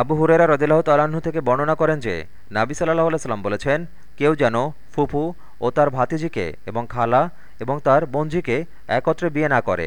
আবু হুরেরা রদিল্লাহ তালাহ্ন থেকে বর্ণনা করেন যে, নাবি সাল্লাহ আলাইসাল্লাম বলেছেন, কেউ যেন ফুফু ও তার ভাতিজিকে এবং খালা এবং তার বঞ্জিকে একত্রে বিয়ে না করে।